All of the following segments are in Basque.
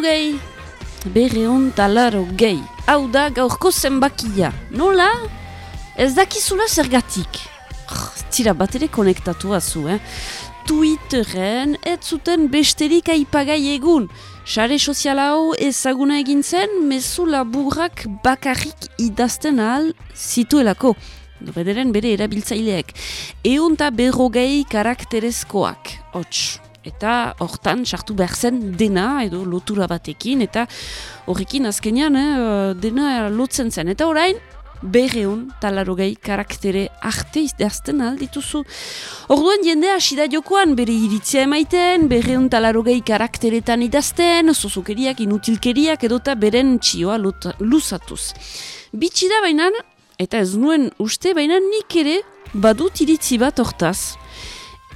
talaro gehi. Berreun talaro gehi. Hau da gaurko zenbakia. Nola? Ez dakizula zergatik. Tira bat ere konektatu azu, eh? Twitteren ez zuten besterik aipagai egun. Sare sozial hau ezaguna egin zen, mezu laburrak bakarrik idazten ahal zituelako. Bederen bere erabiltzaileek. Eun eta berrogei karakterezkoak. Hots, eta hortan sartu behar zen dena edo lotura batekin eta horrekin azkenean eh, dena lotzen zen. Eta orain, berreun talarogei karaktere arte idazten aldituzu. Orduan jendea asida jokoan bere iritzia emaiten, berreun talarogei karakteretan idazten, zozokeriak, inutilkeriak edota beren txioa luzatuz. Bitsi da bainan, eta ez nuen uste bainan nik ere badut iritzi bat hortaz.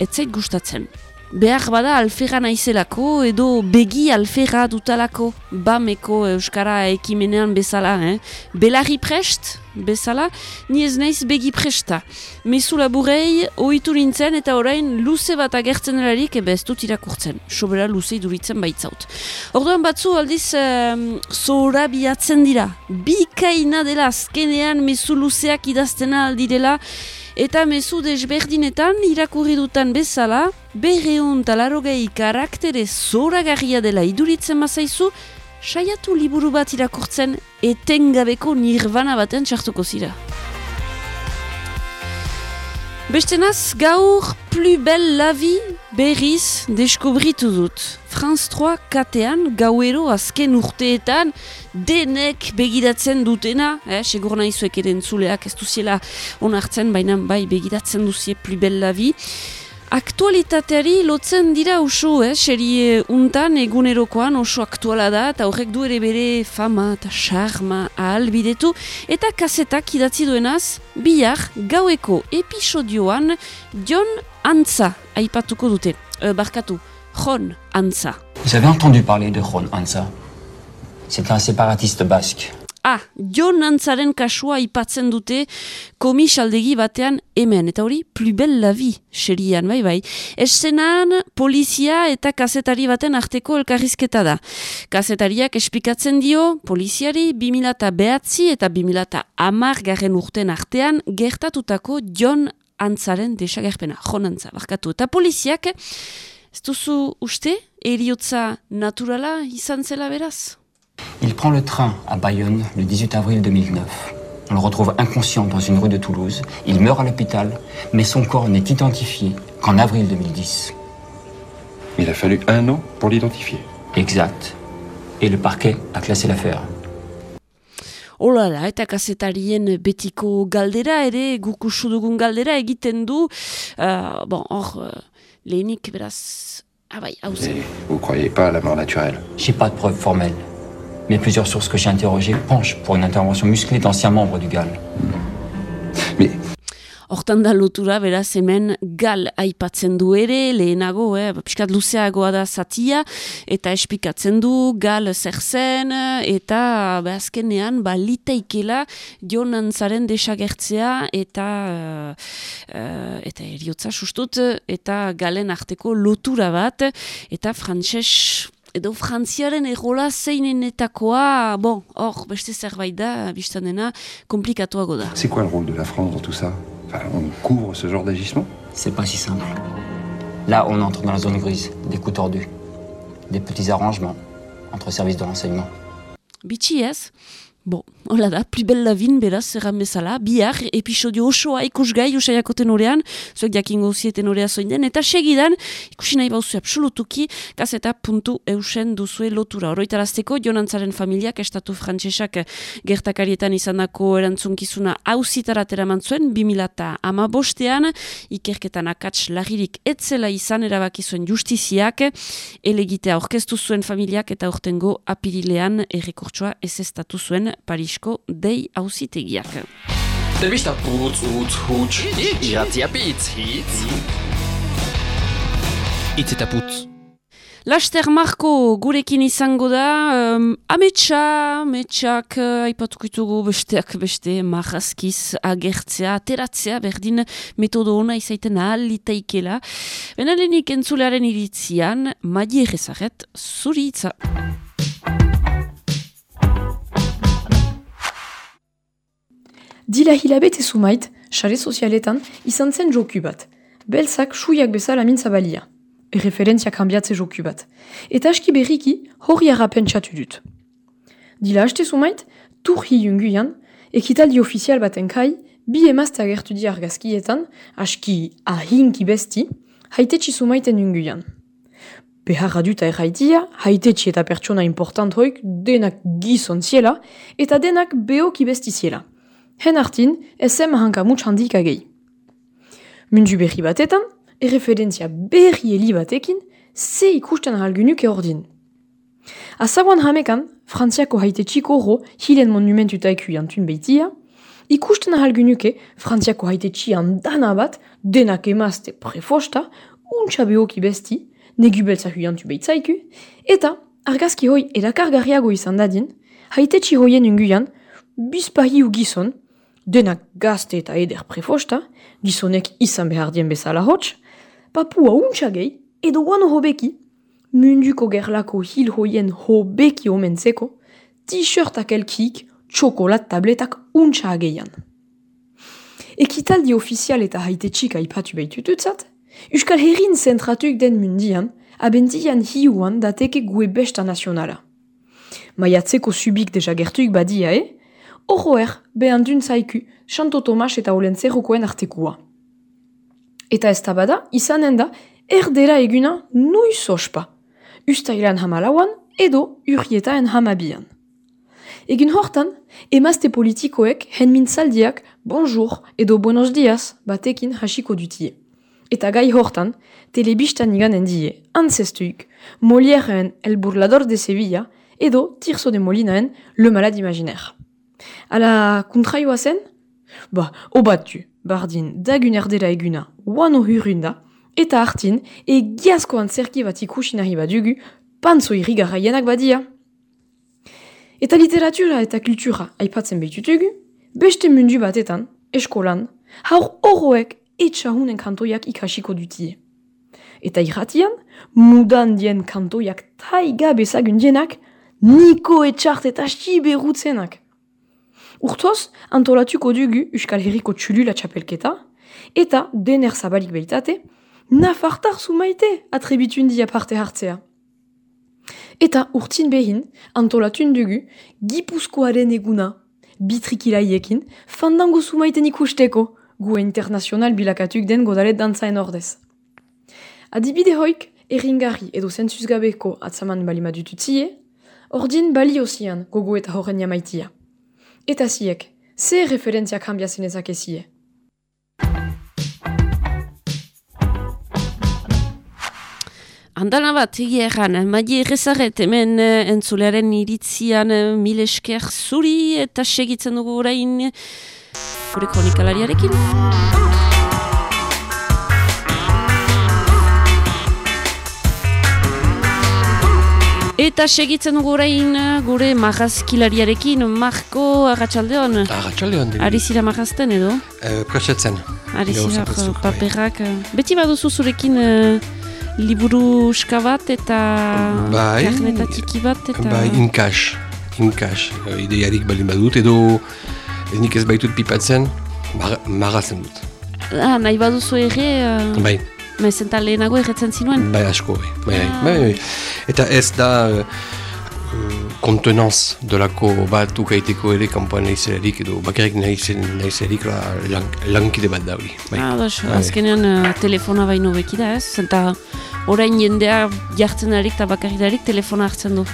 Etzait gustatzen behar bada alferra naizelako edo begi alferra dutalako bameko euskara ekimenean bezala, eh? Belarri prest bezala, ni ez naiz begi presta. Mezu laburei, ohitu nintzen eta orain luze bat agertzen erarik ebe ez dut irakurtzen. Sobera luze iduritzen baitzaut. Orduan batzu aldiz um, zora biatzen dira. Bikaina dela azkenean mezu luzeak idaztena aldirela Eta mezu desberdinetan irakurri dutan bezala, berreun talarogei karaktere zoragarria dela iduritzen mazaizu, saiatu liburu bat irakurtzen etengabeko nirvana baten txartuko zira. Bestenaz, gaur plus belle la vie berriz deskobritu dut. Franz 3 katean gauero azken urteetan denek begiratzen dutena, eh, segur nahi zuek ere entzuleak ez duziela onartzen, baina bai begiratzen duzie plus belle la vie. Aktualitateari lotzen dira oso, eh, serie untan egunerokoan oso aktuala da, eta horrek du ere bere fama eta charma ahalbidetu, eta kasetak idatzi duenaz, bihar gaueko episodioan John Antza aipatuko dute, e, barkatu, Jon Antza. Vous avez entendu parler de Jon Antza C'est un séparatiste basque. Ah, Jon Antzaren kasua aipatzen dute komisaldegi batean hemen, eta hori, plus belle la vie, serian, bai, bai. Eszenan, polizia eta kazetari baten arteko elkarrizketa da. Kazetariak esplikatzen dio, poliziari 2000 behatzi eta 2000 amar garren urten artean gertatutako Jon Antzaren desagerpena, Jon Antza, barkatu. Eta poliziak, ez duzu uste, eriotza naturala izan zela beraz? Il prend le train à Bayonne le 18 avril 2009. On le retrouve inconscient dans une rue de Toulouse. Il meurt à l'hôpital, mais son corps n'est identifié qu'en avril 2010. Il a fallu un an pour l'identifier. Exact. Et le parquet a classé l'affaire. Ola da, eta kasetarien betiko galdera ere, gukusu dugun galdera egiten du, uh, bon, hor, uh, lehenik beraz, ah bai, hau vous croyez pas à la mort naturelle? J'ai pas de preuves formelles. Mais plusieurs sources que j'ai interrogées penchent pour une intervention musclée d'anciens membres du GAL. Mais Hortan da lotura, beraz, hemen gal aipatzen du ere, lehenago, eh, piskat luzeagoa da zatia, eta espikatzen du gal zer zen, eta ba, azkenean, ba, litaikela jonan zaren desagertzea, eta uh, eta eriotza sustut, eta galen arteko lotura bat, eta frantses edo frantziaren egola zeinenetakoa, bon, hor, beste zerbait da, biztan dena, komplikatuago da. c'est quoi le rôle de la France dans tout ça? Enfin, on couvre ce genre d'agissement? C'est pas si simple. Là, on entre dans la zone grise, des coups tordus, des petits arrangements entre services de renseignement. Bitxi ez? Bon, hola da, plus belle la vin, beraz, erran bezala, bihar, episodio osoa ikusgai usaiako tenorean, zuek jakingo zieten tenorea zoin den, eta segidan, ikusi nahi bauzu absolutuki, gazeta puntu eusen duzue lotura. Oroitarazteko, jonantzaren familiak, estatu frantsesak gertakarietan izandako erantzunkizuna hauzitaratera mantzuen, 2000 ama bostean, ikerketan akats lagirik etzela izan erabaki zuen justiziak, elegitea orkestu zuen familiak eta ortengo apirilean errekurtsua ez estatu zuen Parisko dei hauzitegiak. Telebista putz, utz, huts, iratzia pitz, hitz. Itz eta putz. Laster Marko gurekin izango da, um, ametsa, ametsak, uh, aipatuko besteak beste, marrazkiz agertzea, ateratzea, berdin metodo ona izaiten ahal litaikela. Benalenik entzulearen iritzian, madie ezaget, zuri itza. Dila hilabete sumait, sare sozialetan, izan zen joku bat. Belzak suiak bezala min zabalia. Referentzia kanbiatze joku bat. Eta aski berriki, hori pentsatu dut. Dila haste sumait, turhi junguian, ekitaldi ofizial baten kai, bi emazte agertu di argazkietan, aski ahinki besti, haitetsi sumaiten junguian. Beharra dut erraitia, haitetsi eta pertsona important hoik denak gizon ziela, eta denak beoki besti ziela. Hen hartin, esem hanka muts handik agei. Mundu berri batetan, erreferentzia berri eli batekin, ze ikusten halgunuk eordin. Azaguan hamekan, frantziako haite txiko ro, hilen monumentu taiku jantun behitia, ikusten halgunuke, frantziako haite txian dana bat, denak emazte prefosta, untxa behoki besti, negubeltza huiantu behitzaiku, eta argazki hoi erakargarriago izan dadin, haite txi hoien unguian, bizpahi u gizon, denak gazte eta eder prefosta, gizonek izan behar dien bezala hots, papua untxagei, edo guano hobeki, munduko gerlako hil hoien hobeki omentzeko, t-shirtak elkik, txokolat tabletak untxageian. Ekitaldi ofizial eta haite txika ipatu behitututzat, Euskal Herrin zentratuk den mundian, abentian hiuan dateke gue besta nazionala. Maiatzeko subik deja gertuik badia, eh? Horroer, behan dun zaiku, Santo Tomas eta Olentzerokoen artekua. Eta ez bada, izanen da, erdera eguna nuiz ospa. Ustailan hamalauan edo urrietaen hamabian. Egin hortan, emazte politikoek hen mintzaldiak bonjour edo buenos dias batekin hasiko dutie. Eta gai hortan, telebistan iganen die, antzestuik, Molièreen El Burlador de Sevilla edo Tirso de Molinaen Le Malade Imaginaire. Ala kontraioa zen? Ba, obatu, bardin dagun erdela eguna, wano hurunda, eta hartin, e giazkoan zerki bat ikusi nahi badugu, pantzo irrigarraienak badia. Eta literatura eta kultura aipatzen behitutugu, beste mundu batetan, eskolan, haur horroek etxahunen kantoiak ikasiko dutie. Eta irratian, mudan dien kantoiak taiga bezagun dienak, niko etxart eta xiberutzenak. Urtoz, antolatuko dugu Euskal Herriko txulula txapelketa, eta dener zabalik behitate, nafartar zumaite atrebitun dia parte hartzea. Eta urtin behin, antolatun dugu, gipuzkoaren eguna, bitrikilaiekin, fandango zumaiten ikusteko, gu internazional bilakatuk den godalet dantzaen ordez. Adibide hoik, erringarri edo zentzuzgabeko atzaman bali madututzie, ordin bali osian gogo eta horren jamaitia. Eta ziek, ze referentzia kambia zenezak ezie? Andana bat, egia erran, maile errezaret hemen uh, entzulearen iritzian uh, mil esker zuri eta segitzen dugu orain gure kronikalariarekin. Eta segitzen dugu orain gure marrazkilariarekin, Marko Arratxaldeon. Arratxaldeon. Ari zira marrazten edo? Uh, Presetzen. Ari zira paperak. Beti baduzu zurekin uh, liburu bat eta bai, karneta tiki bat. Eta... Bai, inkas. Inkas. Idearik baldin badut edo nik ez baitut pipatzen, marrazen dut. Ah, nahi baduzu ere... Uh... Bai. Maizen eta lehenago erretzen zinuen? Bai, asko, bai. bai, bai, bai, bai. Eta ez da uh, kontenanz dolako bat ukaiteko ere kampuan nahizelerik edo bakarrik nahizelerik lankide bat da hori. Bai. Ah, dos, bai. azkenean uh, telefona baino bekida ez? Zenta orain jendea jartzen darik eta bakarrik darik telefona hartzen du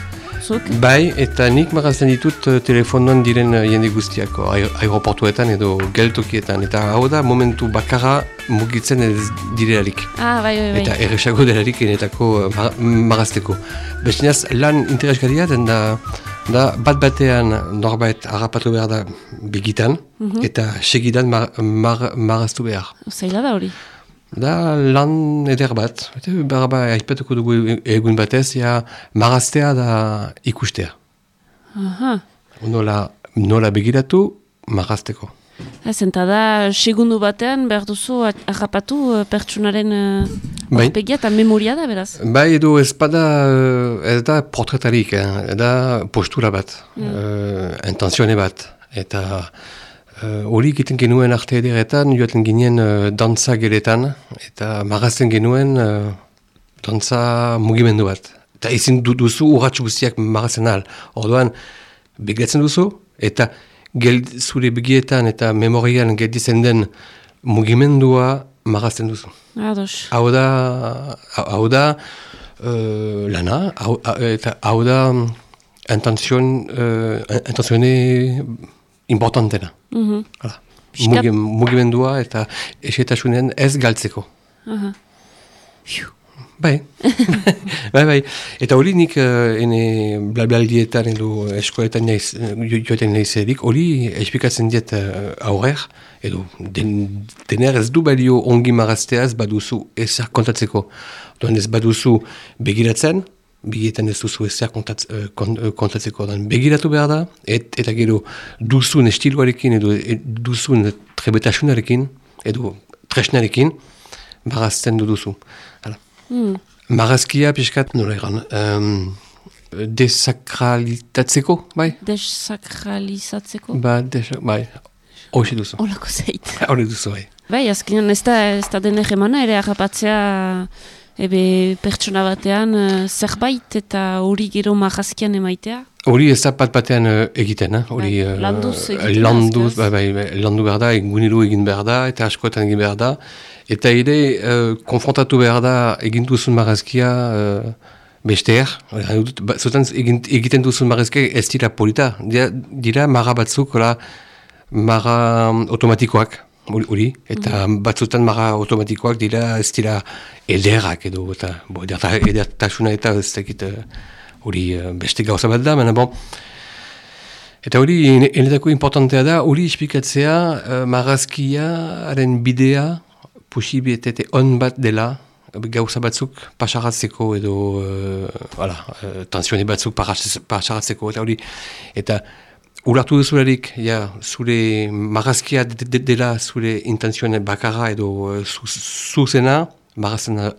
zuk? Bai, eta nik magazten ditut uh, telefonoan diren uh, jende guztiak aeroportuetan edo geltokietan. Eta hau da, momentu bakarra mugitzen ez direlarik. Ah, bai, bai, bai. Eta erresago delarik enetako uh, magazteko. Bestinaz, lan interesgaria den da, da bat batean norbait harrapatu behar da begitan, mhm. eta segidan mar, mar, maraztu behar. Zaila da hori? Da lan eder bat, eta berba haipatuko dugu egun batez, ja maraztea da ikustea. Aha. Nola, nola begiratu, marazteko. Zenta da, segundu batean, behar duzu, harrapatu uh, pertsunaren uh, bai. eta memoria da, beraz? Bai, edo ez bada, ez da portretarik, eh? da postura bat, mm. uh, bat, eta Eh, Hori egiten genuen arte ederetan, joaten ginen uh, dantza geletan, eta marazten genuen uh, dantza mugimendu bat. Eta ezin du duzu urratxu guztiak marazten ahal. Orduan, begiratzen duzu, eta geld, zure begietan eta memorian gelditzen den mugimendua marazten duzu. Ados. Hau da, hau da uh, lana, hau, eta hau da mm, intenzion, uh, importantena. Mhm. Hala. Piskat- Mugi, mugimendua eta esetasunen ez galtzeko. Aha. Fiu. Bai. bai, bai. Eta hori nik uh, ene blablaldietan edo eskoletan naiz, eh, jo- joaten naizerik, hori esplikatzen diet uh, aurrer, edo den, dener ez du balio ongi maraztea ez baduzu ezer kontatzeko. Doan ez baduzu begiratzen, bigietan ez duzu ezer kontatz, eh, kon, eh, kontatzeko. Doan begiratu behar da, et, eta gero duzun estiloarekin edo e, duzun trebetasunarekin, edo tresnarekin, marazten du duzu. Hala. Marazkia pixkat, nola egan, um, desakralitatzeko, bai? Desakralizatzeko. Ba, desa, bai, hoxe duzu. Olako zeit. Hori duzu, bai. Bai, azkenean ez da, ez da den egemana ere harrapatzea ebe pertsona batean eh, zerbait eta hori gero marrazkian emaitea. Hori ez da bat batean eh, egiten, eh? Hori, Bai, eh, landuz egiten landuz, bai, bai, bai, landu behar da, eguniru egin behar da, eta askoetan egin behar da. Eta ere, eh, konfrontatu behar da egin duzun marazkia uh. Hori dut, ba, Zutan egiten duzun marazkia ez dira polita. Dira, dira marra batzuk, hola, marra mm, automatikoak. Hori- eta batzutan marra automatikoak dira ez dira ederrak edo, eta bo, ederta- edertasuna eta ez dakit eh, hori eh, beste gauza bat da, baina bon, Eta hori, ene- enetako importantea da, hori esplikatzea uh, marazkiaren bidea posibilitate on bat dela, gauza batzuk pasaratzeko edo, uh, voilà, uh, tensione batzuk pasaratzeko, eta hori, eta urartu duzularik, ja, zure de- de- dela zure intenzioen bakarra edo zu- zuzena,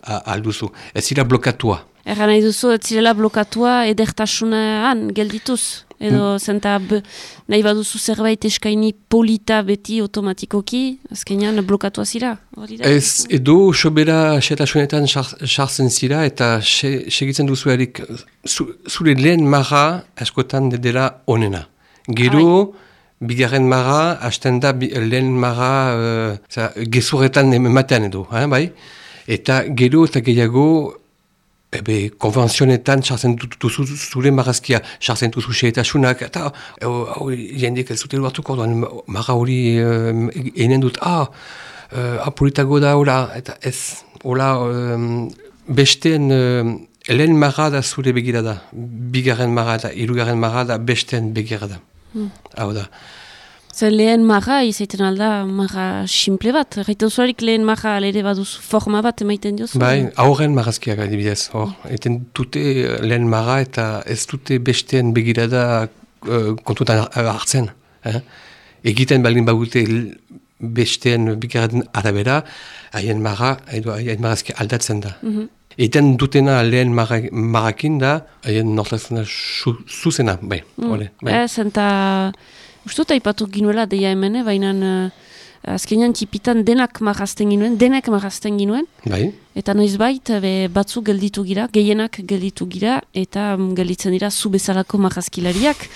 a- alduzu. Ez zira blokatua. Erra nahi duzu, ez zirela blokatua edertasunean geldituz. Edo zenta b- nahi baduzu zerbait eskaini polita beti automatikoki, azkenean blokatua zira. Ez, edo sobera xetasunetan xar- sartzen zira eta segitzen duzuerik zu, zure lehen marra askotan de- dela onena. Gero, bigarren marra, hasten da bi- lehen marra uh, za, gezurretan ematean edo, eh, bai? Eta gero eta gehiago Ebe, konvenzionetan sartzen dut- duzu zure marazkia, sartzen duzu xeetasunak, eta hau hau jendek ez dute hartuko, orduan marra hori um, einen dut, ah, uh, apolitago da, hola, eta ez, hola, um, besteen um, lehen marra da zure begirada, bigarren marra da, irugarren marra da, besteen begirada. Hau da. Zer lehen marra, izaiten alda marra simple bat. Gaita usuarik lehen marra alere baduzu forma bat emaiten diozu. Bai, aurren marazkiak adibidez, hor. Eten dute eh, lehen marra eta ez dute besteen begirada uh, kontutan har- hartzen. Eh? Egiten baldin bagute besteen begiraden arabera, haien marra, edo haien marazki aldatzen da. Eten dutena lehen marra, marrakin da, haien nortasuna su- zuzena, bai, ole, bai. Ez, eta ustut aipatu ginuela deia hemen, eh, baina uh, azkenean tipitan denak marrazten ginuen, denak marrazten ginuen, Bai, eta noiz be, batzu gelditu gira, gehienak gelditu gira, eta mm, gelditzen dira zu bezalako marrazkilariak,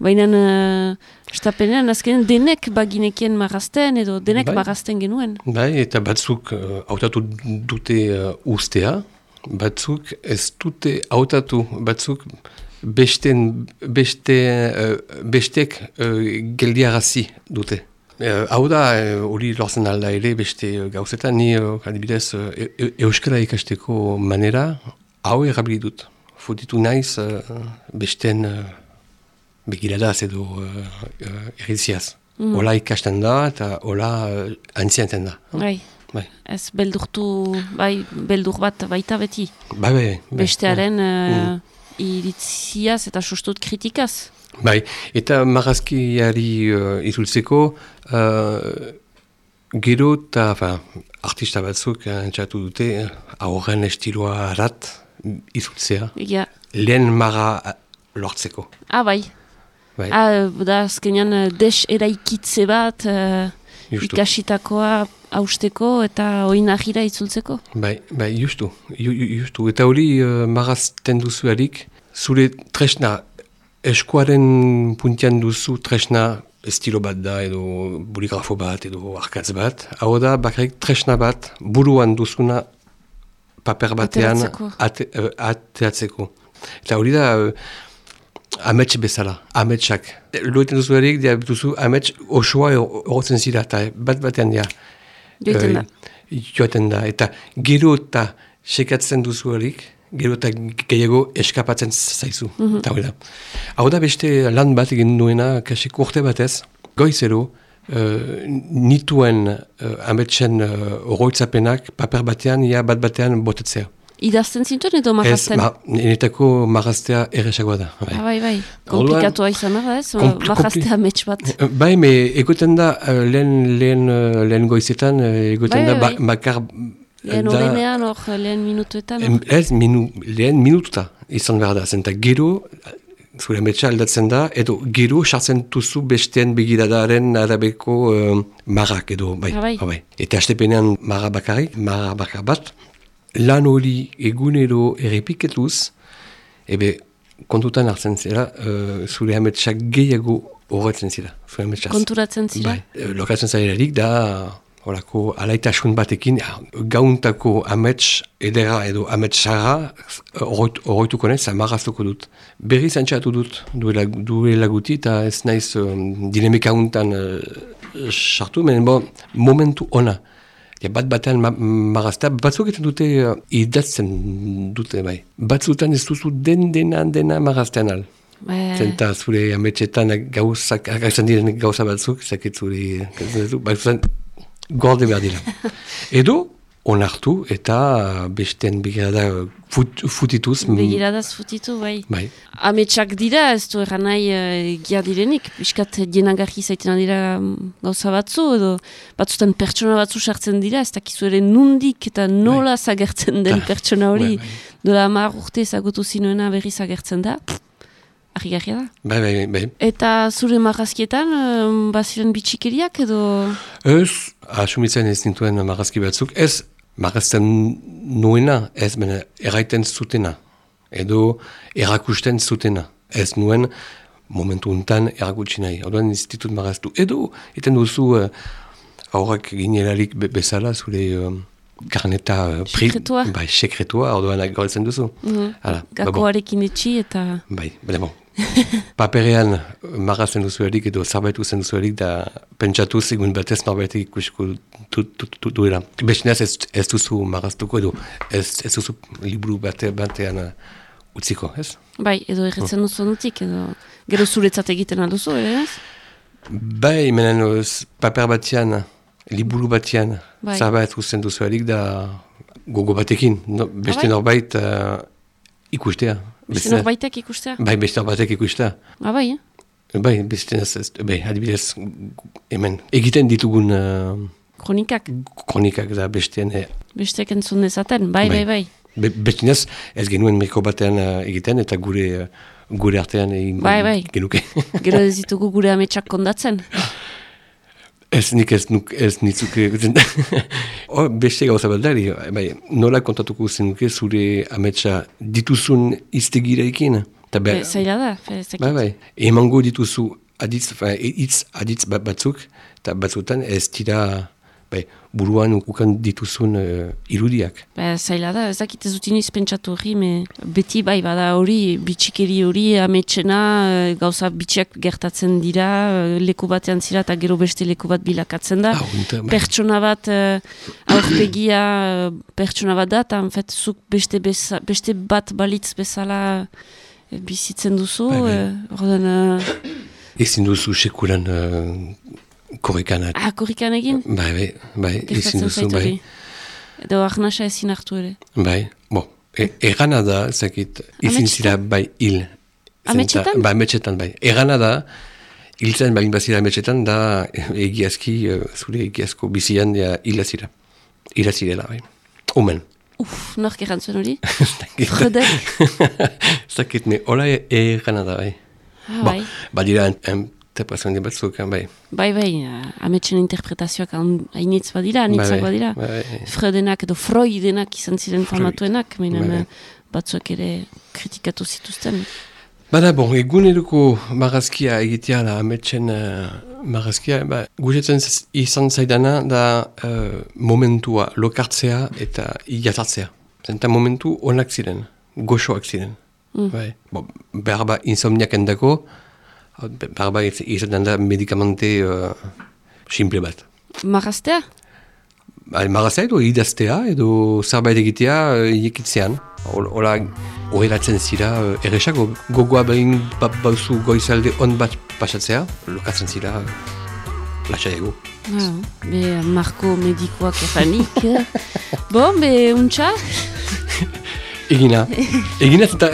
baina uh, estapenean azkenean denek baginekien marrazten, edo denek Bai. marrazten genuen. Bai, eta batzuk uh, hautatu dute uh, ustea, batzuk ez dute hautatu, batzuk besten, beste, uh, bestek uh, geldiarazi dute. Uh, hau da, uh, hori lortzen alda ere beste uh, gauzetan, ni uh, adibidez uh, e- euskara ikasteko manera, hau erabili dut. Futitu naiz uh, besten uh, begiradaz edo uh, uh, erritziaz. Ola ikasten da eta ola uh, antzianten da. Bai, Bai, ez beldurtu, bai, beldur bat baita beti. bai, bai. bai. Bestearen uh, iritziaz eta sustut kritikaz. Bai, eta marazkiari uh, izultzeko, uh, gero eta enfin, artista batzuk uh, entzatu dute uh, aurren estiloa arat izultzea, Ja. lehen marra uh, lortzeko. Ah, bai. bai, Ah, da azkenean eh, des eraikitze bat eh, justu. ikasitakoa hausteko eta oinagira itzultzeko. Bai, bai, justu, ju, ju- justu. Eta hori uh, marazten duzuelik, zure tresna, eskuaren puntian duzu tresna estilo bat da, edo boligrafo bat, edo arkatz bat. Hau da, bakarrik tresna bat, buruan duzuna paper batean Ateratzeko. ate, uh, ateatzeko. Eta hori da, uh, amets bezala, ametsak. Loiten duzuelik, dia duzu amets osoa horretzen zira, eta bat batean dira. Joiten da. Joaten da. Eta gero eta sekatzen duzu horik, gero eta gehiago eskapatzen zaizu. Eta hori da. Hau da beste lan bat egin duena, kasik urte batez, goizero, uh, nituen uh, ametsen uh, oroitzapenak paper batean, ia bat batean botetzea. Idazten zintuen edo Ez, marrazten? ma, nenetako marraztea erresagoa da. Bai. Ah, bai, bai. Komplikatua izan da ez? Kompli- Marraztea mets bat. Eh, Bai, me egoten da eh, lehen, lehen, eh, lehen goizetan, egoten Bai, da bai, ba- bakar Lehen da- horrenean, hor, lehen minutuetan. Em, Ez, minu, lehen minututa izan behar da, zenta gero, zure metxa aldatzen da, edo gero sartzen duzu besteen begiradaren arabeko uh, marrak edo, bai, Ah, bai. ah, bai. Eta astepenean marra bakarrik, marra bakar bat, lan hori egunero errepiketuz, ebe kontutan hartzen zera, uh, zure ametsak gehiago horretzen zira, zure ametsaz. Konturatzen zira? Bai, eh, lokatzen zairarik da, horako alaitasun batekin, ah, gauntako amets edera edo amets sarra horretuko naiz, amarraztuko dut. Berri zantxatu dut duela, duela guti eta ez naiz um, dinamika untan uh, sartu, menen bo, momentu ona. Ja, bat batean ma marraztea, batzuk egiten dute uh, idatzen dute bai. Batzutan ez duzu den dena dena marraztean al. Bai. Zenta zure ametxetan gauzak, agertzen diren gauza batzuk, zakit zure, batzutan gorde behar dira. Edo, onartu eta besten begirada fut, futituz. Begiradaz futitu, bai. Bai, Ametsak dira, ez du erran nahi uh, direnik, piskat dienagarri zaiten dira mm, gauza batzu, edo batzutan pertsona batzu sartzen dira, ez dakizu ere nundik eta nola zagertzen den Ta, pertsona hori. bai, bai. Dola hamar urte ezagutu zinuena berri zagertzen da, argi da. bai, bai, bai. Eta zure marrazkietan, um, baziren bitxikeriak edo... Ez, asumitzen ez nintuen marrazki batzuk, ez marrazten nuena, ez mena erraiten zutena, edo erakusten zutena. Ez nuen momentu untan erakutsi nahi. Orduan ez ditut marraztu. Edo, eten duzu uh, aurrak ginelarik be bezala zure uh, karneta uh, pri- Sekretua. Bai, sekretua, orduan gaurtzen duzu. Ba bon. Gakoarekin etxi eta... Bai, bale bon. Paperean marrazten duzu erik edo zerbait uzen duzu erik da pentsatu zigun batez norbait ikusiko du- du- du- duela. Bestinaz ez, ez duzu marraztuko edo ez, ez duzu liburu bate, batean uh, utziko, ez? Bai, edo erretzen duzu nutik, edo gero zuretzat egiten alduzu, ere ez? Bai, menen paper batean, liburu batean, Bai. zerbait uzen duzu da gogo batekin, no, beste bai. norbait uh, ikustea. Beste norbaitek ikustea? Bai, beste norbatek ikustea. Ah, bai, eh? Bai, beste ez, bai, adibidez, hemen, egiten ditugun uh, Kronikak, kronikak da bestean, eh, bestek entzun dezaten, bai, bai, bai. Be, bestinez, ez genuen mikro batean uh, egiten eta gure uh, gure artean egin Bai, bai. genuke. Gero ez ditugu gure ametsak kondatzen. ez nik ez, nuk, ez nitzuke. oh, beste gauza bat dari, bai, nola kontatuko zenuke zure ametsa dituzun iztegirekin. Ta be, Zaila da, fe, ez dakit. bai, bai. Emango dituzu aditz, fa, hitz aditz bat batzuk, eta batzutan ez dira bai, buruan ukan dituzun uh, irudiak. Ba, zaila da, ez dakit ez dut inoiz pentsatu hori, me beti bai bada hori, bitxikeri hori, ametsena, eh, gauza bitxiak gertatzen dira, eh, leku batean zira eta gero beste leku bat bilakatzen da. Ah, unta. Pertsona bat, aurpegia pertsona bat da, eta zuk beste, beza, beste bat balitz bezala bizitzen duzu, bai. eh, ordan, eh, Ezin duzu sekulan uh, korrikanak. ah, korrikan egin, Bai, bai, bai, ezin duzu, bai. Edo arnasa ezin hartu ere. Bai, bo, e, erana da, zakit, ezin Ametsetan? zira bai hil. Ametsetan? Bai, ametsetan, bai. Erana da, hiltzen balin bazira ametsetan, da egiazki, uh, zure egiazko bizian ja, hila zira. Hila bai. Omen. Uf, nork erantzuen hori? Zakit, Fredek. zakit, me, hola e- erana da, bai. Ah, Ba, bai. badira interpretazio batzuk, eh, bai. Bai, bai, ametsen interpretazioak hain- hainitz badira, anitzak Bai, badira. bai, bai. Freudenak edo Freudenak izan ziren famatuenak, minen Bai, bai. batzuek ere kritikatu zituzten. Bada, bon, eguneroko marrazkia egitea da, ametsen uh, marrazkia, ba, guretzen z- izan zaidana da uh, momentua lokartzea eta iatartzea. Zenta momentu onak ziren, goxoak ziren. Bai. Bon, behar ba insomniak endako, ba iz- izaten da medikamente uh, simple bat. Marraztea? Ba, Marraztea edo idaztea edo zerbait egitea uh, iekitzean. Hol- Hola, horrelatzen zira, uh, erresak, go- gogoa behin ba, bauzu goizalde on bat pasatzea, lokatzen zira, uh, lasaiago. Ah, be, marko medikoak erranik. bon, be, untxa? Egina, egina eta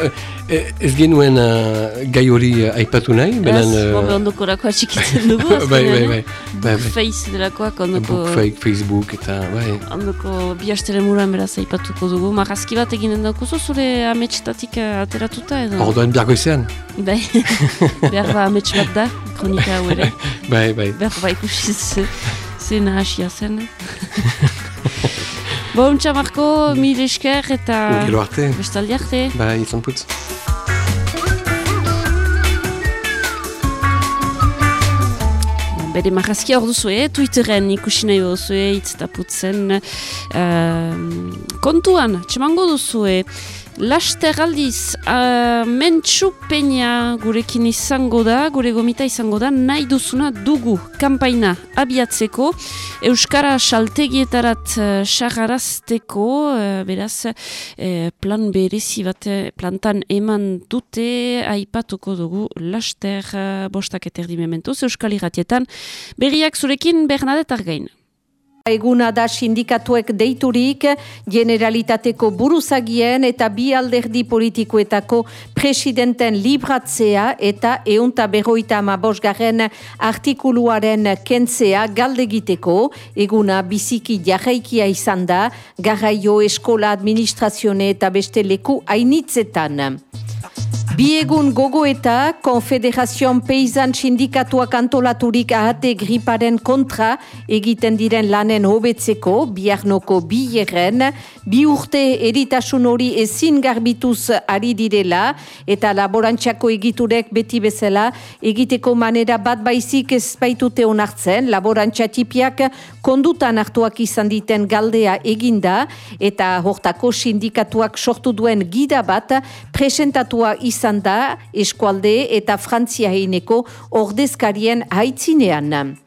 eh, ez genuen uh, gai hori uh, aipatu nahi, benen... Ez, uh, bon, be, ondokorakoa txikitzen dugu. bai, bai, bai, bai, bai. Face delakoak ondoko... Book fake, Facebook eta, bai. Ondoko bi astere muran beraz aipatuko dugu. Marrazki bat eginen daukuzu zure ametsetatik ateratuta edo? Orduan biarko izan. Bai, behar ba amets bat da, kronika hau ere. Bai, bai. Behar ba ikusi ze, ze nahasia zen. Bo, untxa Marko, mil esker eta Gero arte, bestaldi arte. bai, izan putz. Bere marrazkia hor duzue, Twitteren ikusi nahi duzue, hitz eta putzen. ehm, kontuan, txemango duzue, Laster aldiz, uh, mentxu peña gurekin izango da, gure gomita izango da, nahi duzuna dugu kanpaina abiatzeko, Euskara saltegietarat uh, sagarazteko, uh, beraz, eh, plan berezi bat eh, plantan eman dute, aipatuko dugu laster uh, bostak eterdi mementuz, Euskal Iratietan, berriak zurekin Bernadette Argain. Eguna da sindikatuek deiturik, generalitateko buruzagien eta bi alderdi politikoetako presidenten libratzea eta eunta berroita ama bosgarren artikuluaren kentzea galdegiteko, eguna biziki jarraikia izan da, garraio eskola administrazione eta beste leku hainitzetan. Bi egun gogo eta Konfederazion Peizan Sindikatuak antolaturik ahate griparen kontra egiten diren lanen hobetzeko, biarnoko bilerren, bi urte eritasun hori ezin garbituz ari direla eta laborantxako egiturek beti bezala egiteko manera bat baizik ez baitute onartzen, laborantxa tipiak kondutan hartuak izan diten galdea eginda eta hortako sindikatuak sortu duen gida bat presentatua izan da eskualde eta Frantzia heineko ordezkarien haitzinean.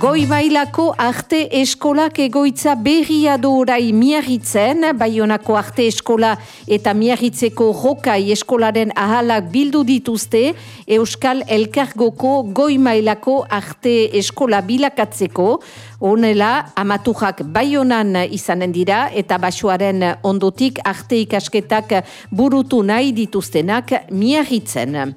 Goi mailako arte eskolak egoitza berria du orai miarritzen, Baionako arte eskola eta miarritzeko jokai eskolaren ahalak bildu dituzte, Euskal Elkargoko goi mailako arte eskola bilakatzeko, honela amatujak baionan izanen dira eta basoaren ondotik arte ikasketak burutu nahi dituztenak miarritzen.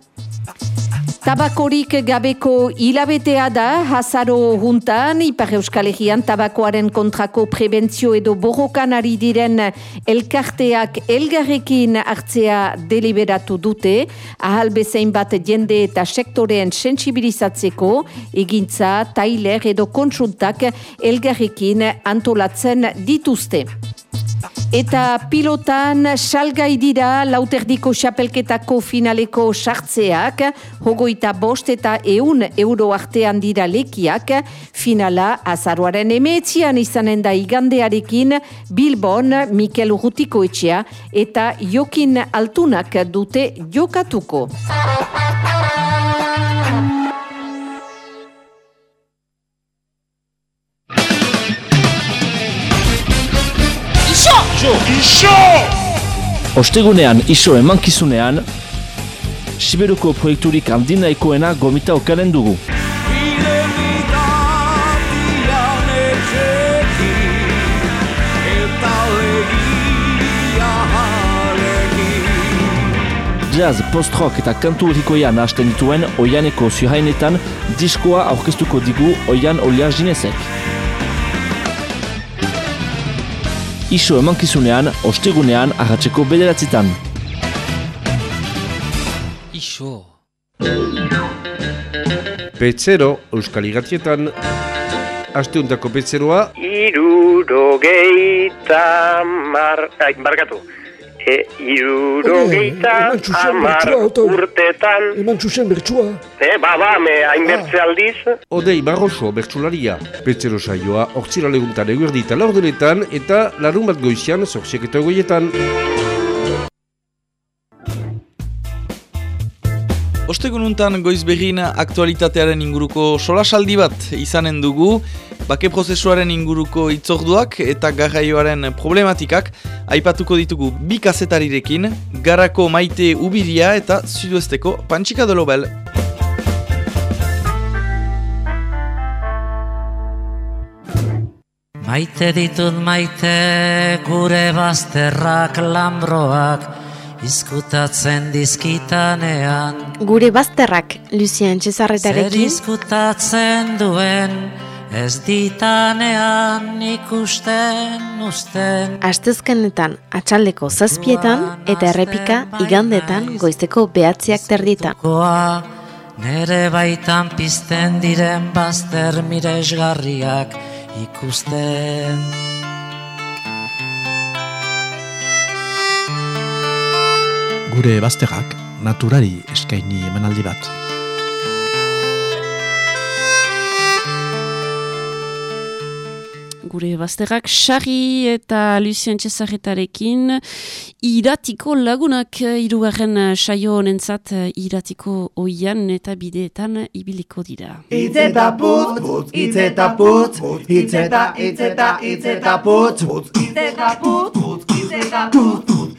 Tabakorik gabeko hilabetea da, hazaro juntan, Ipar Euskal Herrian tabakoaren kontrako prebentzio edo borrokan ari diren elkarteak elgarrekin hartzea deliberatu dute, ahal bezain bat jende eta sektoreen sensibilizatzeko, egintza, tailer edo kontsultak elgarrekin antolatzen dituzte. Eta pilotan salgai dira lauterdiko xapelketako finaleko sartzeak, hogoita bost eta eun euro artean dira lekiak, finala azaruaren emetzian izanen da igandearekin Bilbon, Mikel Urrutiko etxea eta Jokin Altunak dute jokatuko. Ostegunean iso emankizunean, Siberuko proiekturik handinaikoena gomita okaren dugu. Jazz, post-rock eta kantu urrikoia nahasten dituen oianeko zuhainetan diskoa aurkeztuko digu oian oliar ginezek. Iso emankizunean, ostegunean, arratseko bederatzitan. Iso, Petzero, Euskal Igatietan. Asteuntako petzeroa, Irurogeita mar... Ai, barkatu. E, irurogeita amar urtetan... Eman txusen bertsua. E, ba, ba, me hainbertze aldiz... Odei Barroso bertsularia. Petzero saioa, ortsira leguntan eguerdita laurdenetan eta larun bat goizian zorziak eta goietan. Ostegununtan goizbegin aktualitatearen inguruko solasaldi bat izanen dugu, bake prozesuaren inguruko itzorduak eta garraioaren problematikak aipatuko ditugu bi kazetarirekin, garako maite ubiria eta zuduesteko pantxika dolobel. Maite ditut maite gure bazterrak lambroak izkutatzen dizkitanean. Gure bazterrak, Lucien Zer Txezarretarekin, izkutatzen duen ez ditanean ikusten usten astezkenetan atxaldeko zazpietan eta errepika igandetan goizeko behatziak terditan. Nere baitan pizten diren bazter miresgarriak ikusten Gure bazterrak naturari eskaini emanaldi bat. gure bazterrak Xarri eta Lucien Txezarretarekin iratiko lagunak eh, hirugarren eh, saio honentzat eh, iratiko oian eta bideetan ibiliko dira. Itz eta putz, putz, itz eta putz, itz eta, itz eta, itz eta putz, putz, itz eta putz, putz, itz eta putz,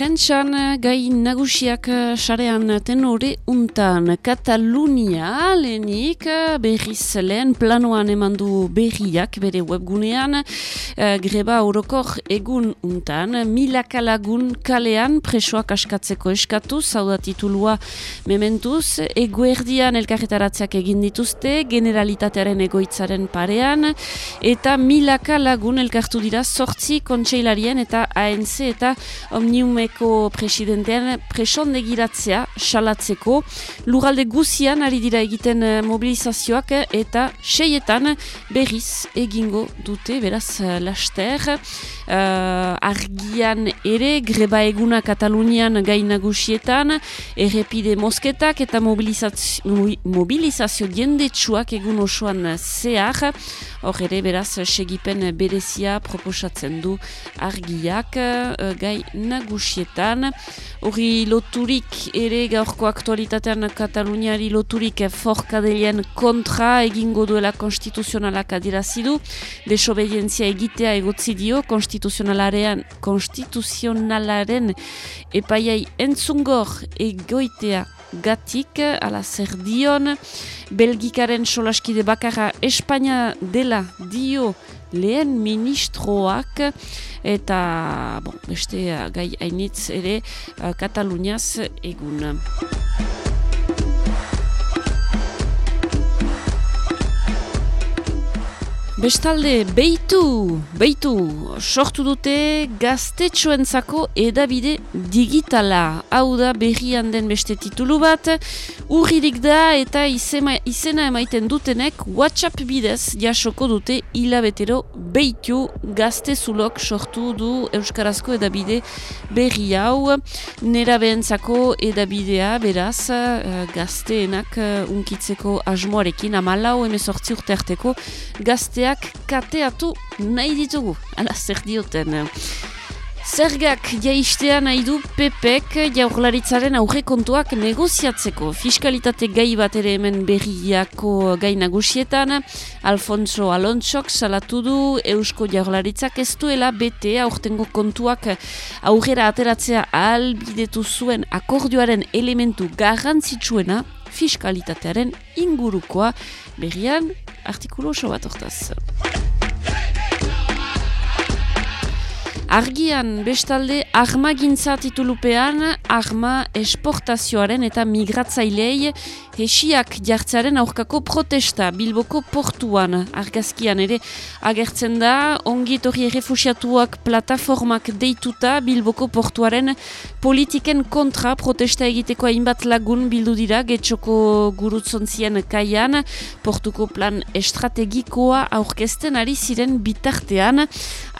Prentxan eh, gai nagusiak eh, sarean tenore untan. Katalunia lehenik eh, berriz lehen planoan eman du berriak bere webgunean. Greba orokor egun untan. Milaka lagun kalean presoak askatzeko eskatu zauda titulua mementuz. Eguerdian elkarretaratzeak egin dituzte generalitatearen egoitzaren parean. Eta milaka lagun elkartu dira sortzi kontseilarien eta ANC eta Omniumeko presidentean presondegiratzea salatzeko. Lurralde guzian ari dira egiten eh, mobilizazioak eh, eta seietan berriz egingo dute beraz eh, laster. Uh, argian ere greba eguna Katalunian gai nagusietan errepide mosketak eta mobilizazio, mobilizazio diendetsuak egun osoan zehar. Hor ere beraz segipen berezia proposatzen du argiak uh, gai nagusietan hori loturik ere gaurko aktualitatean Kataluniari loturik forkadelian kontra egingo duela konstituzionalak adirazidu desobedientzia egitea egotzi dio konstituzionalaren konstituzionalaren epaiai entzungor egoitea gatik, ala zer dion, Belgikaren solaskide bakarra Espainia dela dio lehen ministroak eta bon, beste gai hainitz ere uh, Kataluniaz egun. Bestalde, beitu, beitu, sortu dute gaztetxoentzako edabide digitala. Hau da berrian den beste titulu bat, urririk da eta izema, izena emaiten dutenek WhatsApp bidez jasoko dute hilabetero beitu gaztezulok sortu du Euskarazko edabide berri hau. Nera behentzako edabidea beraz uh, gazteenak uh, unkitzeko asmoarekin amalau emezortzi urte arteko gazteak kateatu nahi ditugu. Ala, zer dioten. Zergak jaistea nahi du PPek jaurlaritzaren aurrekontuak negoziatzeko. Fiskalitate gai bat ere hemen berriako gai nagusietan. Alfonso Alonsok salatu du Eusko jaurlaritzak ez duela bete aurtengo kontuak aurrera ateratzea albidetu zuen akordioaren elementu garrantzitsuena fiskalitatearen ingurukoa berrian artikulu oso bat hortaz. Argian, bestalde, armagintza titulupean, arma esportazioaren eta migratzailei hesiak jartzearen aurkako protesta Bilboko portuan. Argazkian ere agertzen da, ongi etorri errefusiatuak plataformak deituta Bilboko portuaren politiken kontra protesta egiteko hainbat lagun bildu dira getxoko gurutzontzien kaian, portuko plan estrategikoa aurkezten ari ziren bitartean,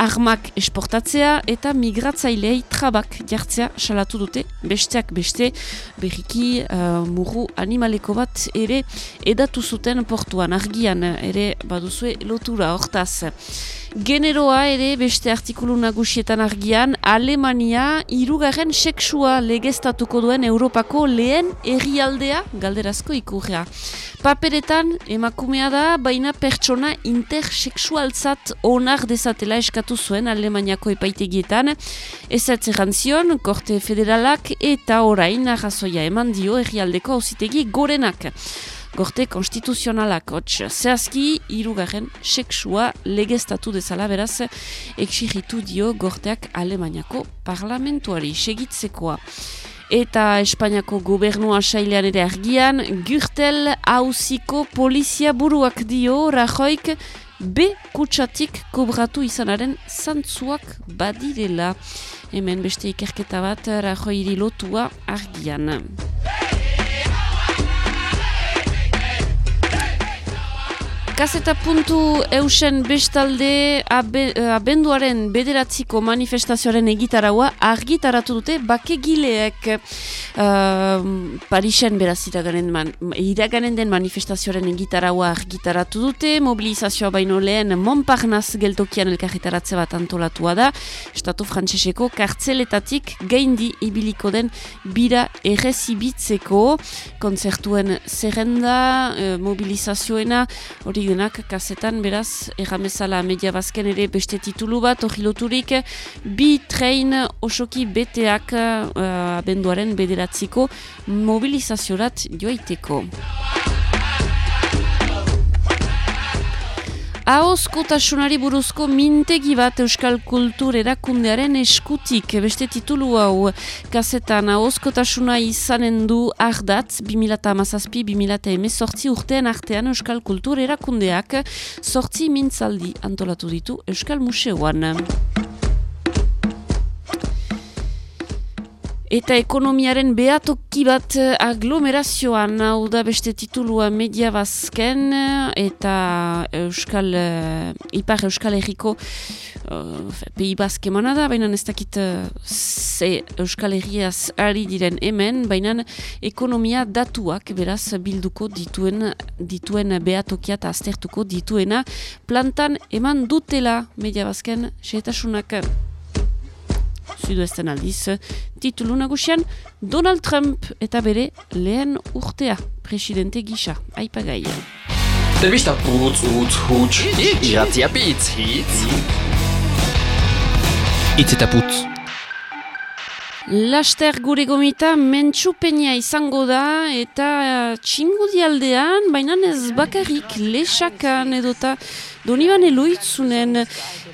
armak esportatzea eta migratzailei trabak jartzea salatu dute besteak beste berriki uh, murru animaleko bat ere edatu zuten portuan argian ere baduzue lotura hortaz. Generoa ere beste artikulu nagusietan argian, Alemania irugarren seksua legeztatuko duen Europako lehen errialdea galderazko ikurra. Paperetan emakumea da, baina pertsona interseksualtzat onar dezatela eskatu zuen Alemaniako epaitegietan. Ez zion, Korte Federalak eta orain arrazoia eman dio errialdeko hausitegi gorenak. Gorte konstituzionalak hotx zehazki irugarren seksua legeztatu dezala beraz eksigitu dio gorteak Alemaniako parlamentuari segitzekoa. Eta Espainiako gobernua sailean ere argian, Gürtel hauziko polizia buruak dio Rajoik B kutsatik kobratu izanaren zantzuak badirela. Hemen beste ikerketa bat Rajoiri lotua argian. Gazeta puntu eusen bestalde abe, eh, abenduaren bederatziko manifestazioaren egitaraua argitaratu dute bakegileek. Uh, Parisen beraz iraganen, man, iraganen den manifestazioaren egitaraua argitaratu dute. Mobilizazioa baino lehen Montparnaz geltokian elkarritaratze bat antolatua da. Estatu Frantseseko kartzeletatik gaindi ibiliko den bira errezibitzeko. Konzertuen zerrenda uh, mobilizazioena hori denak kasetan beraz erramezala media bazken ere beste titulu bat ohiloturik bi train osoki beteak uh, abenduaren bederatziko mobilizaziorat joaiteko. Ahozkotasunari buruzko mintegi bat Euskal Kultur erakundearen eskutik. Beste titulu hau kasetan ahozkotasuna izanen du ardatz 2008-2008 urtean artean Euskal Kultur erakundeak sortzi mintzaldi antolatu ditu Euskal Museoan. Eta ekonomiaren behatoki bat eh, aglomerazioan, hau da beste titulua media bazken, eta Euskal, uh, Ipar Euskal Herriko uh, pehi bazke da, baina ez dakit ze Euskal Herriaz ari diren hemen, baina ekonomia datuak beraz bilduko dituen, dituen behatokia eta aztertuko dituena plantan eman dutela media bazken, seetasunak. Sudoesten aldiz, titulu nagusian, Donald Trump eta bere lehen urtea, presidente gisa, aipagai. Telebista putz, utz, huts, iratzia pitz, hitz. Itz eta putz. Laster gure gomita mentxupenia izango da eta txingudialdean, baina ez bakarrik lesakan edota Doniban eloitzunen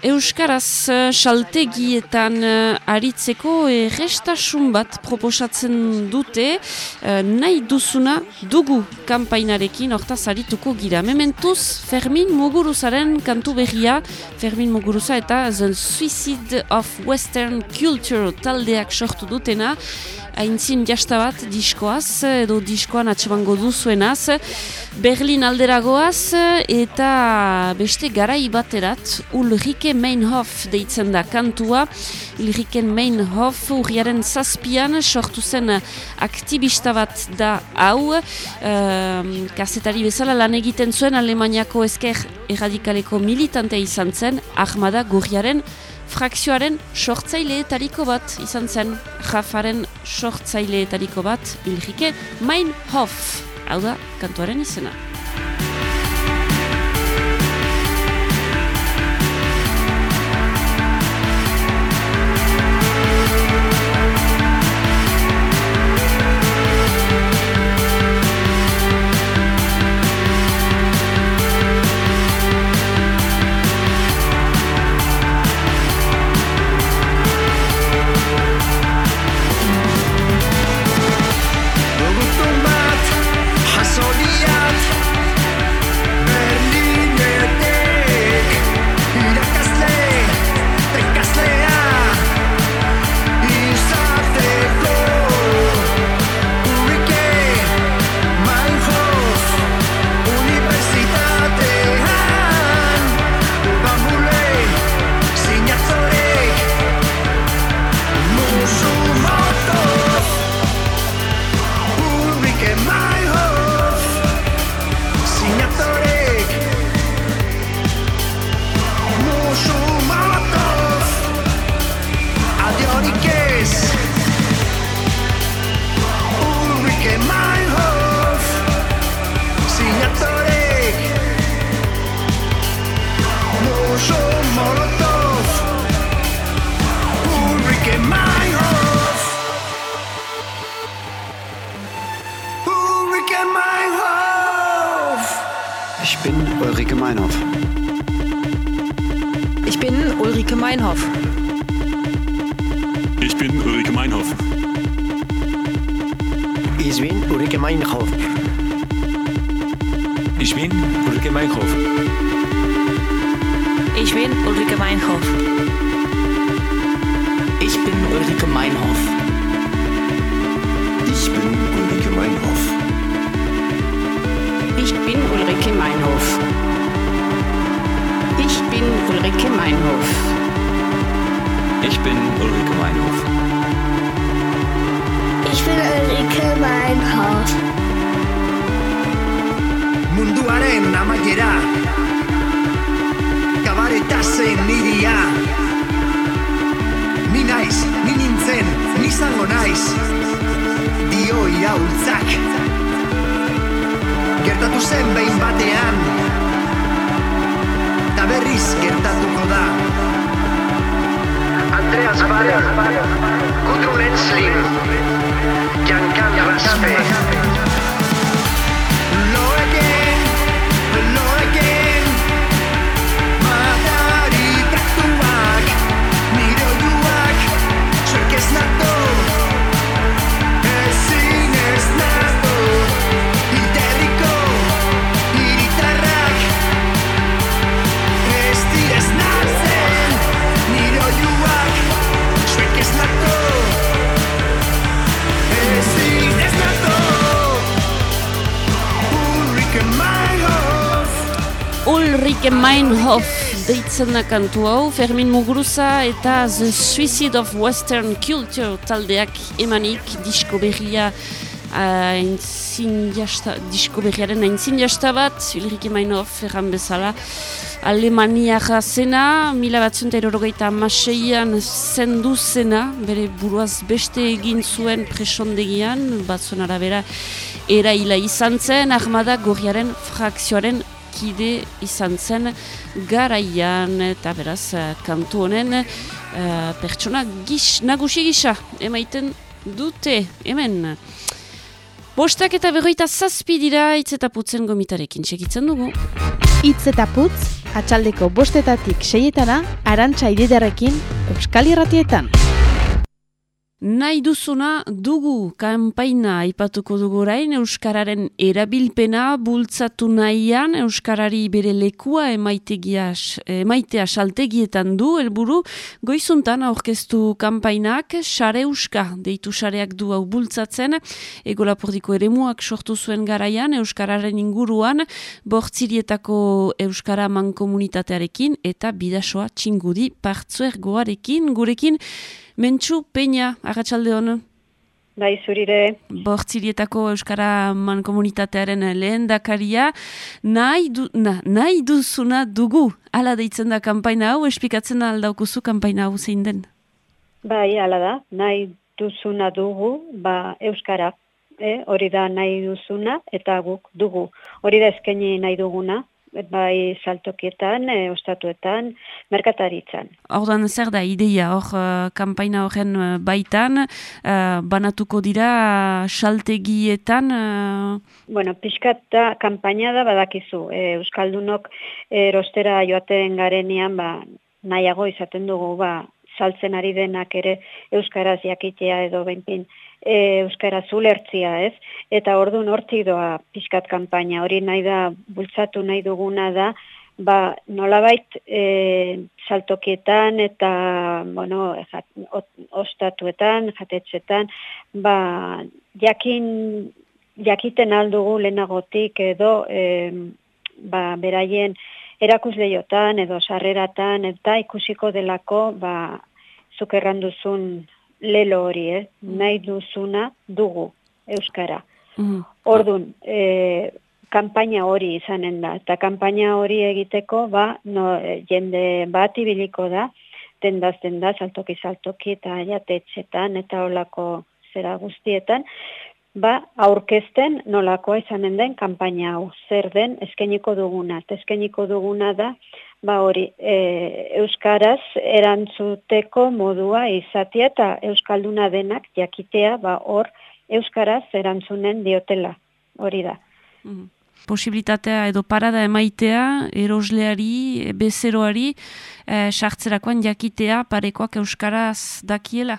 Euskaraz uh, saltegietan uh, aritzeko errestasun bat proposatzen dute. Nahi duzuna dugu kampainarekin hortaz arituko gira. Mementuz Fermin Muguruzaren kantu berria, Fermin Muguruza eta The Suicide of Western Culture taldeak sortu dutena, haintzin jasta bat diskoaz, edo diskoan atxemango duzuenaz, Berlin alderagoaz, eta beste garai baterat, Ulrike Meinhof deitzen da kantua, Ulrike Meinhof urriaren zazpian, sortu zen aktivista bat da hau, um, kasetari bezala lan egiten zuen Alemaniako esker erradikaleko militantea izan zen, Ahmada Gurriaren frakzioaren sortzaileetariko bat izan zen. Jafaren sortzaileetariko bat Ilrike Meinhof. Hau da kantuaren izena Meinhof deitzen da kantu hau, Fermin Muguruza eta The Suicide of Western Culture taldeak emanik disko berria aintzin jasta, disko berriaren aintzin jasta bat, Ulrike Meinhof erran bezala, Alemaniara zena, mila batzunta erorogeita amaseian zendu zena, bere buruaz beste egin zuen presondegian, batzuen arabera eraila izan zen, Armada Gorriaren frakzioaren kide izan zen garaian eta beraz eh, kantu honen eh, pertsona gis, nagusi gisa emaiten dute hemen. Bostak eta berroita zazpi dira hitz eta putzen gomitarekin segitzen dugu. Hitz eta putz, atxaldeko bostetatik seietana, arantxa ididarekin, Euskal Irratietan. Nahi duzuna dugu kanpaina aipatuko dugu orain Euskararen erabilpena bultzatu nahian Euskarari bere lekua emaitea saltegietan du. Helburu goizuntan aurkeztu kanpainak sare euska deitu sareak du hau bultzatzen. Egolapordiko eremuak sortu zuen garaian Euskararen inguruan bortzirietako Euskara mankomunitatearekin eta bidasoa txingudi partzuergoarekin. Gurekin Mentxu Peña, agatxalde honu. Bai, zurire. Bortzirietako Euskara Mankomunitatearen lehen dakaria. Nahi, du, na, nahi duzuna dugu, ala deitzen da kanpaina hau, espikatzen aldaukuzu kanpaina hau zein den? Bai, ala da, nahi duzuna dugu, ba, Euskara. E, hori da nahi duzuna eta guk dugu. Hori da eskaini nahi duguna, bai saltokietan, e, ostatuetan, merkataritzan. Ordan zer da ideia, hor uh, kanpaina horren uh, baitan, uh, banatuko dira saltegietan? Uh... Bueno, pixkat da, kanpaina da badakizu, e, Euskaldunok erostera joaten garenean, ba, nahiago izaten dugu, ba, saltzen ari denak ere Euskaraz jakitea edo behinpin e, Euskara zulertzia ez, eta ordu hortik doa pixkat kanpaina, hori nahi da, bultzatu nahi duguna da, ba, nolabait e, saltokietan eta, bueno, jat, ostatuetan, jatetxetan, ba, jakin, jakiten aldugu lehenagotik edo, e, ba, beraien, erakusleiotan edo sarreratan eta ikusiko delako ba zuk erranduzun lelo hori, eh? nahi duzuna dugu euskara. Mm. Ordun, e, kanpaina hori izanen da eta kanpaina hori egiteko ba no, jende bat ibiliko da tendaz tendaz saltoki saltoki eta jatetxetan eta olako zera guztietan ba, aurkezten nolakoa izanen den kanpaina hau, zer den eskainiko duguna. Eta eskainiko duguna da, ba hori, e, Euskaraz erantzuteko modua izatea eta Euskalduna denak jakitea, ba hor, Euskaraz erantzunen diotela, hori da. Mm. posibilitatea edo parada emaitea erosleari, bezeroari, eh, sartzerakoan jakitea parekoak euskaraz dakiela?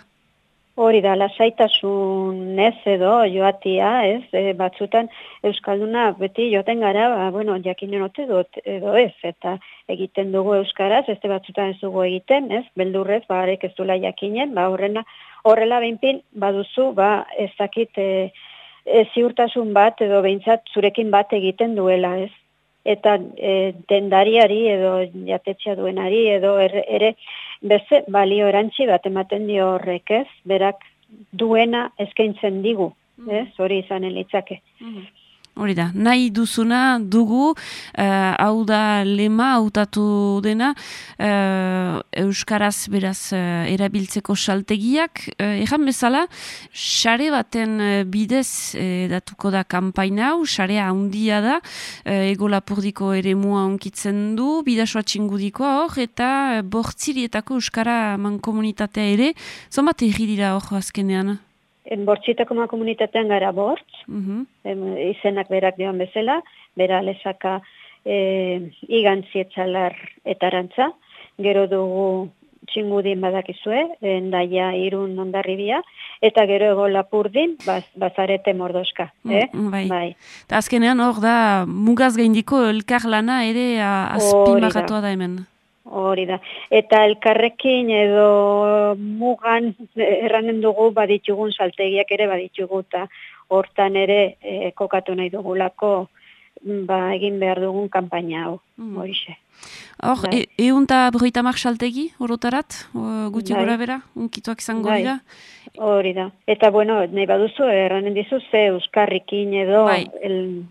Hori da, lasaitasun ez edo joatia, ez, e, batzutan Euskalduna beti joaten gara, ba, bueno, jakinen ote dut edo ez, eta egiten dugu Euskaraz, ez batzutan ez dugu egiten, ez, beldurrez, ba, arek ez dula jakinen, ba, horrena, horrela behinpin, baduzu, ba, ez dakit, e, e, ziurtasun bat edo behintzat zurekin bat egiten duela, ez, eta e, dendariari edo jatetxea duenari edo er, ere beste balio erantzi bat ematen dio horrek ez, berak duena eskaintzen digu, mm. ez, hori izanen litzake. Mm. Hori da, nahi duzuna dugu, uh, hau da lema, hautatu dena, uh, Euskaraz beraz uh, erabiltzeko saltegiak. Uh, Egan bezala, xare baten bidez uh, datuko da kampaina hau, xarea handia da, uh, ego lapurdiko ere mua onkitzen du, bidasoa txingudikoa hor, eta uh, bortzirietako Euskara mankomunitatea ere, zomat dira hor azkenean? Bortzitako komunitatean gara bortz, mm izenak berak dioan bezala, bera lezaka e, igantzietzalar eta arantza, gero dugu txingudin badakizue, endaia irun ondarribia, eta gero ego lapurdin, baz, bazarete mordoska. Mm, eh? bai. bai. azkenean hor da, mugaz gaindiko elkar lana ere azpimagatua da hemen. Hori da. Eta elkarrekin edo mugan erranen dugu baditugun saltegiak ere baditugu eta hortan ere e, kokatu nahi dugulako ba, egin behar dugun kanpaina hau. Mm. Horixe. Hor, bai. e, egun eta berroita saltegi, horotarat, guti bai. gora bera, unkituak izango bai. dira? Hori da. Eta bueno, nahi baduzu, erranen dizu, ze euskarrikin edo bai. el,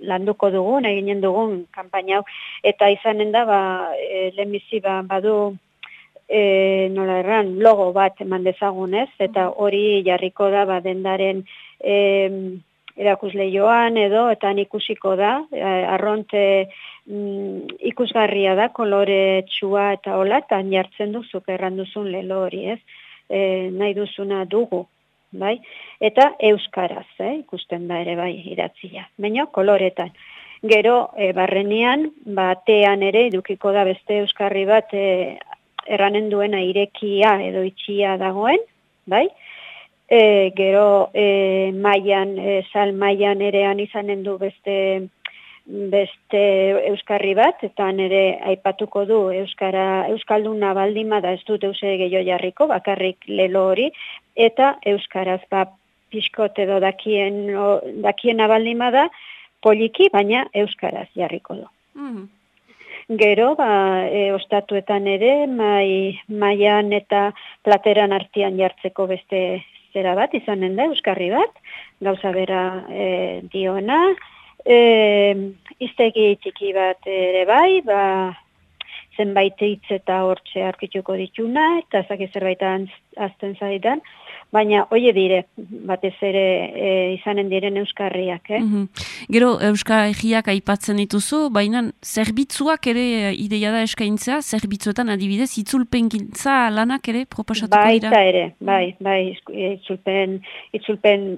landuko dugun, eginen dugun kanpaina hau. Eta izanen da, ba, e, lehenbizi ba, badu e, nola erran, logo bat eman dezagunez, eta mm. hori jarriko da, ba, dendaren e, erakusleioan edo, eta ikusiko da, e, arronte mm, ikusgarria da, kolore txua eta hola, eta jartzen duzuk erranduzun lelo hori, ez? E, nahi duzuna dugu, bai? Eta euskaraz, eh, ikusten da ere bai idatzia. Baina koloretan. Gero e, barrenean, batean ere edukiko da beste euskarri bat e, erranen duena irekia edo itxia dagoen, bai? E, gero e, maian, e, sal maian erean izanen du beste beste euskarri bat, eta nire aipatuko du euskara euskalduna baldima da ez dut euse gehiago jarriko, bakarrik lelo hori, eta euskaraz ba pixkot edo dakien, o, dakien abaldima da, poliki, baina euskaraz jarriko du. Mm. Gero, ba, e, ostatuetan ere, mai, maian eta plateran artian jartzeko beste zera bat, izanen da, euskarri bat, gauza bera e, diona, E, iztegi txiki bat ere bai, ba, zenbait hitz eta hortxe arkituko dituna, eta zaki zerbait azten zaidan, baina oie dire, batez ere e, izanen diren euskarriak, eh? Mm Gero euska egiak aipatzen dituzu, baina zerbitzuak ere e, ideia da eskaintzea, zerbitzuetan adibidez, itzulpen gintza lanak ere proposatuko dira? Baita ere, bai, bai, itzulpen, itzulpen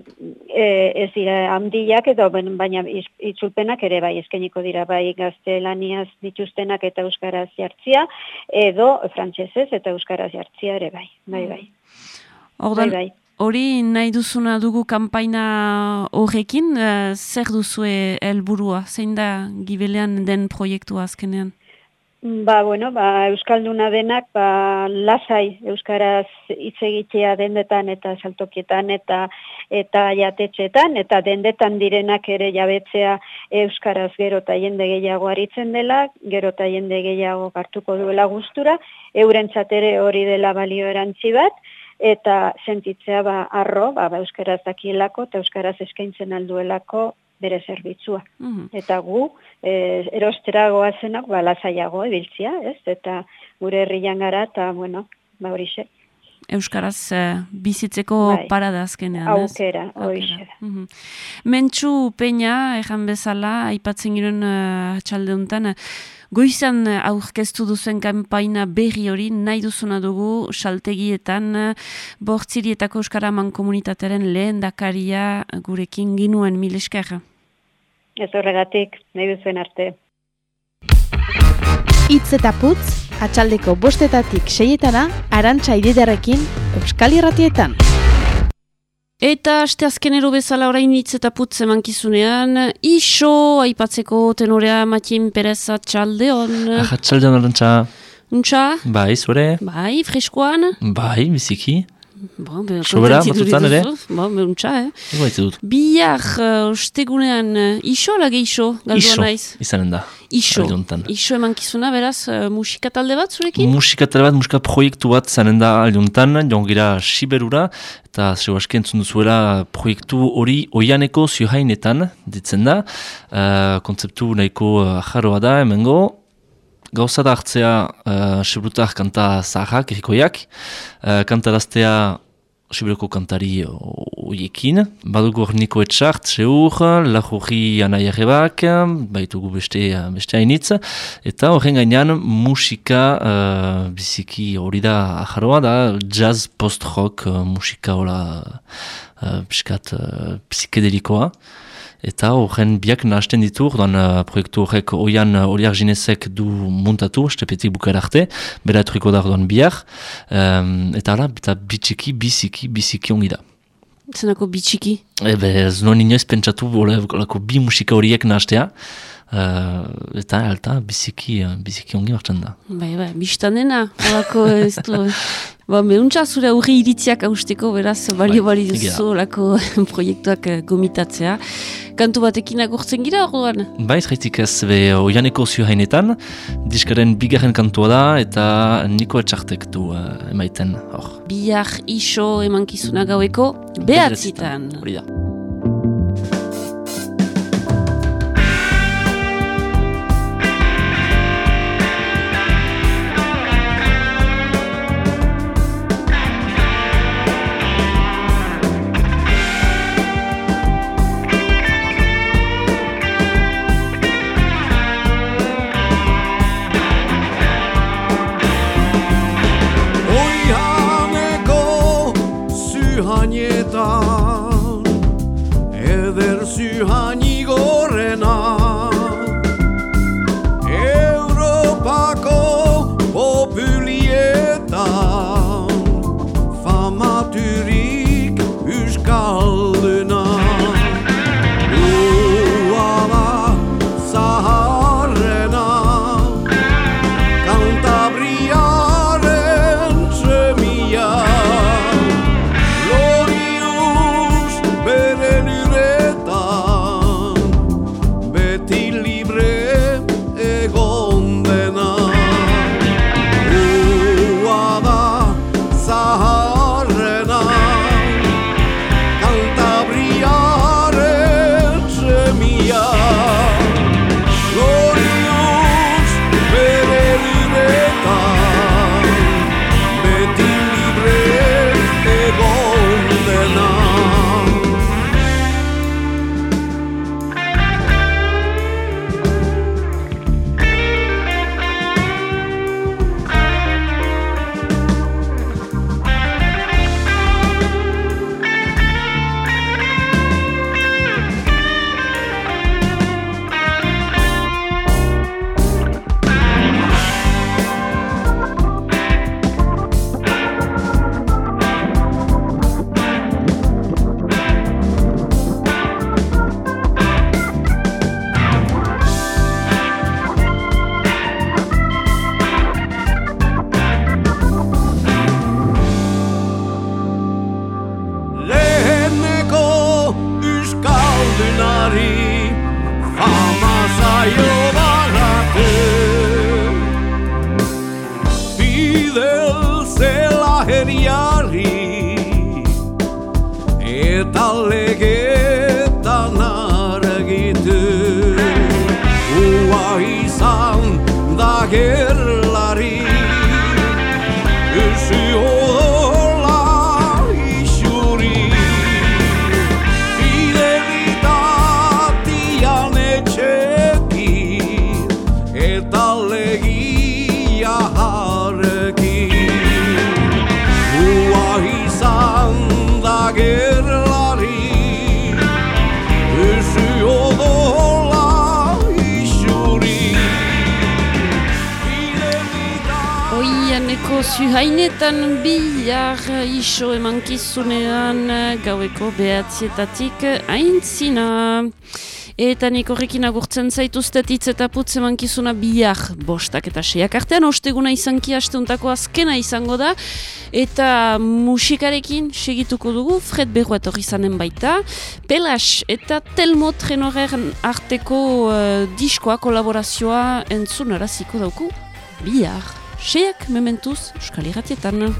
e, ez dira handiak edo, baina itzulpenak ere bai, eskainiko dira bai gaztelaniaz dituztenak eta euskaraz jartzia, edo frantsesez eta euskaraz jartzia ere bai, bai, bai. Ordan, bai, bai. hori nahi duzuna dugu kanpaina horrekin, uh, zer duzue helburua zein da gibelean den proiektua azkenean? Ba, bueno, ba, Euskalduna denak, ba, lasai Euskaraz hitz egitea dendetan eta saltokietan eta eta jatetxetan, eta dendetan direnak ere jabetzea Euskaraz gero eta jende gehiago aritzen dela, gero eta jende gehiago hartuko duela gustura, euren ere hori dela balio erantzi bat, eta sentitzea ba arro ba, ba euskaraz dakielako eta euskaraz eskaintzen alduelako bere zerbitzua. Mhm. Eta gu e, erostera goazenak ba lasaiago ebiltzia, ez? Eta gure herrian gara eta bueno, ba horixe. Euskaraz uh, bizitzeko bai. parada azkenean, ez? Aukera, horixe. Mm Mentxu peina, ejan bezala, aipatzen giren uh, txalde honetan, Goizan eh, aurkeztu duzen kanpaina berri hori nahi duzuna dugu saltegietan bortzirietako Euskara Man komunitatearen lehen dakaria gurekin ginuen mil eskerra. Ez horregatik, nahi duzuen arte. Itz eta putz, atxaldeko bostetatik seietana, arantxa ididarekin, Euskal Irratietan. Eta aste azkenero bezala orain hitz eta putz emankizunean, iso aipatzeko tenorea Matien Perez atxaldeon. Atxaldeon arantxa. Untxa? Bai, zure? Bai, freskoan? Bai, biziki. Bon, be, Sobera, batzutan ere? Bon, be, untxa, eh? Ego dut. Biak, uh, ostegunean, uh, iso iso, galdua Iso, naiz? izanen da. Iso. Iso emankizuna, beraz, uh, musika talde bat zurekin? Musika tele bat, musika proiektu bat zanen da aldiuntan, joan gira Siberura, eta zeu aski entzun duzuela proiektu hori oianeko ziohainetan, ditzen da, uh, kontzeptu nahiko uh, jarroa da, hemengo, gauza da hartzea uh, Siberutar kanta zaharrak, erikoiak, uh, kantaraztea Siberuko kantari oiekin. Badugu hor Niko Etxart, Seur, Lajurri Anaiarrebak, baitugu beste, beste hainitz, eta horren gainean musika uh, biziki hori da aharoa da, jazz post-rock musika hola uh, piskat uh, psikedelikoa. Eta horren biak nahasten ditu, orduan uh, proiektu horrek oian uh, oliar ginezek du muntatu, estepetik bukera arte, bera eturiko da orduan biak, um, eta ala, eta bitxiki, biziki, biziki ongi da. Zenako bitxiki? Ebe, ez nuen inoiz pentsatu, ole, olako bi musika horiek nahastea, uh, eta alta, biziki, uh, biziki ongi martxan da. Bai, bai, biztanena, horako ez du... Ba, mehuntza zure aurri iritziak hausteko, beraz, balio bali egia duzu olako proiektuak eh, gomitatzea. Kantu batekin agurtzen gira, orduan? Bai, zaitik ez, be, oianeko ziohainetan, diskaren bigarren kantua da, eta niko etxartek du uh, emaiten, hor. Bihar iso emankizuna gaueko, behatzitan. Hori da. Zuhainetan bihar iso emankizunean gaueko behatzietatik aintzina. Eta nik horrekin agurtzen zaituztet hitz eta putz emankizuna bihar bostak eta seiak artean osteguna izanki asteuntako azkena izango da eta musikarekin segituko dugu Fred Berro etorri zanen baita Pelas eta Telmo Trenorer arteko uh, diskoa kolaborazioa entzun araziko dauku bihar. Seiak mementuz, Euskal Irratietan.